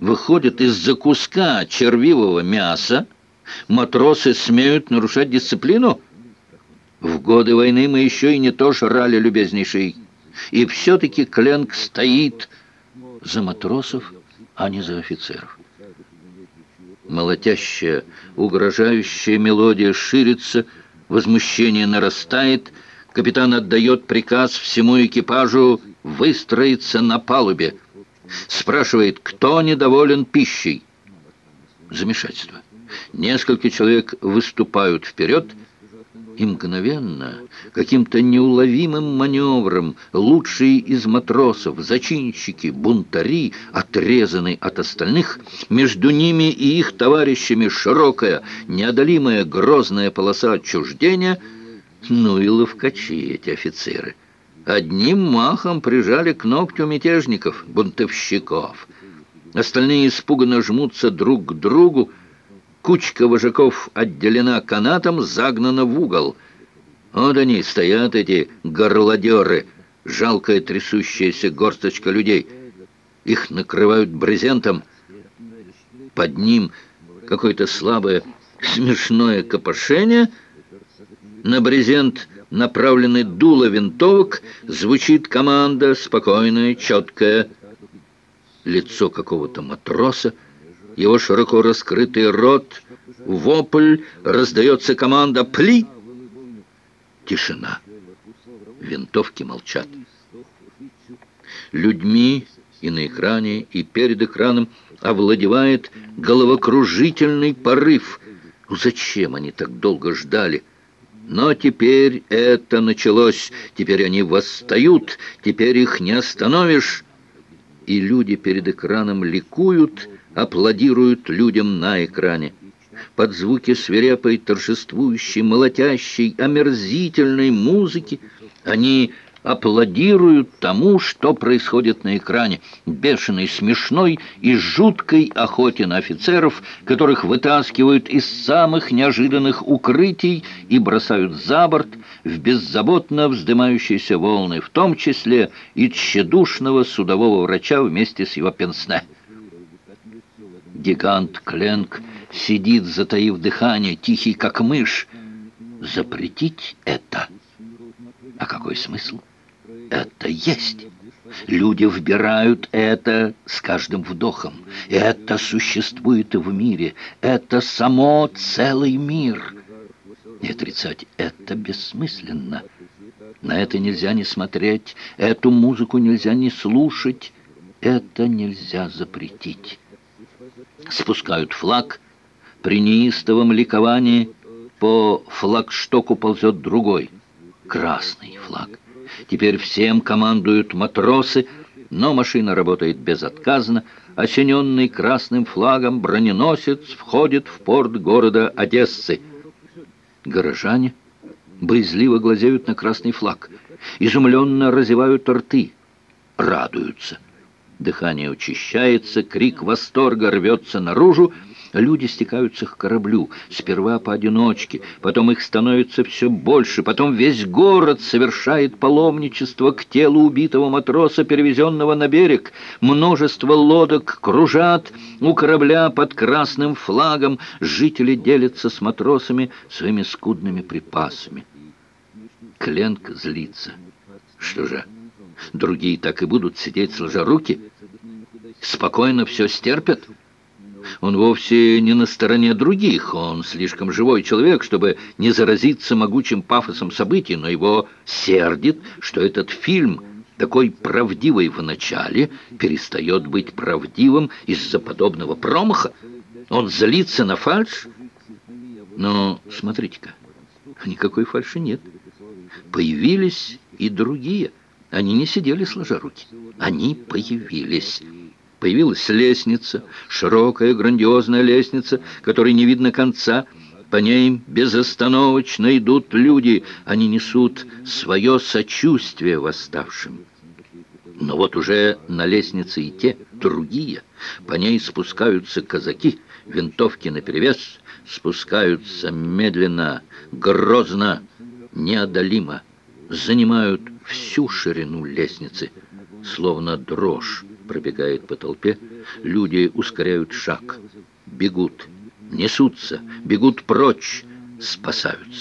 выходит из-за куска червивого мяса, матросы смеют нарушать дисциплину? В годы войны мы еще и не то жрали, любезнейший. И все-таки Кленк стоит за матросов, а не за офицеров. Молотящая, угрожающая мелодия ширится, возмущение нарастает, капитан отдает приказ всему экипажу выстроиться на палубе. Спрашивает, кто недоволен пищей. Замешательство. Несколько человек выступают вперед, и мгновенно, каким-то неуловимым маневром, лучшие из матросов, зачинщики, бунтари, отрезаны от остальных, между ними и их товарищами широкая, неодолимая грозная полоса отчуждения, ну и ловкачи эти офицеры. Одним махом прижали к ногтю мятежников, бунтовщиков. Остальные испуганно жмутся друг к другу, Кучка вожаков отделена канатом, загнана в угол. Вот они, стоят эти горлодеры, жалкая трясущаяся горсточка людей. Их накрывают брезентом. Под ним какое-то слабое, смешное копошение. На брезент направлены дуло винтовок, звучит команда, спокойная, четкая. Лицо какого-то матроса, его широко раскрытый рот, вопль, раздается команда «Пли!» Тишина. Винтовки молчат. Людьми и на экране, и перед экраном овладевает головокружительный порыв. Ну зачем они так долго ждали? Но теперь это началось. Теперь они восстают, теперь их не остановишь. И люди перед экраном ликуют, аплодируют людям на экране. Под звуки свирепой, торжествующей, молотящей, омерзительной музыки они аплодируют тому, что происходит на экране, бешеной, смешной и жуткой охоте на офицеров, которых вытаскивают из самых неожиданных укрытий и бросают за борт в беззаботно вздымающиеся волны, в том числе и тщедушного судового врача вместе с его пенсне. Гигант Кленк сидит, затаив дыхание, тихий, как мышь. Запретить это? А какой смысл? Это есть. Люди вбирают это с каждым вдохом. Это существует в мире. Это само целый мир. Не отрицать это бессмысленно. На это нельзя не смотреть, эту музыку нельзя не слушать. Это нельзя запретить спускают флаг. При неистовом ликовании по флагштоку ползет другой, красный флаг. Теперь всем командуют матросы, но машина работает безотказно. Осененный красным флагом броненосец входит в порт города Одессы. Горожане боязливо глазеют на красный флаг, изумленно разевают рты, радуются. Дыхание учащается, крик восторга рвется наружу, Люди стекаются к кораблю, сперва поодиночке, потом их становится все больше, потом весь город совершает паломничество к телу убитого матроса, перевезенного на берег. Множество лодок кружат у корабля под красным флагом, жители делятся с матросами своими скудными припасами. Кленк злится. Что же, другие так и будут сидеть сложа руки? Спокойно все стерпят? Он вовсе не на стороне других, он слишком живой человек, чтобы не заразиться могучим пафосом событий, но его сердит, что этот фильм, такой правдивый в начале, перестает быть правдивым из-за подобного промаха. Он злится на фальшь. Но смотрите-ка, никакой фальши нет. Появились и другие. Они не сидели сложа руки. Они появились. Появилась лестница, широкая, грандиозная лестница, которой не видно конца. По ней безостановочно идут люди. Они несут свое сочувствие восставшим. Но вот уже на лестнице и те, другие. По ней спускаются казаки, винтовки наперевес, спускаются медленно, грозно, неодолимо, занимают всю ширину лестницы, словно дрожь пробегает по толпе. Люди ускоряют шаг, бегут, несутся, бегут прочь, спасаются.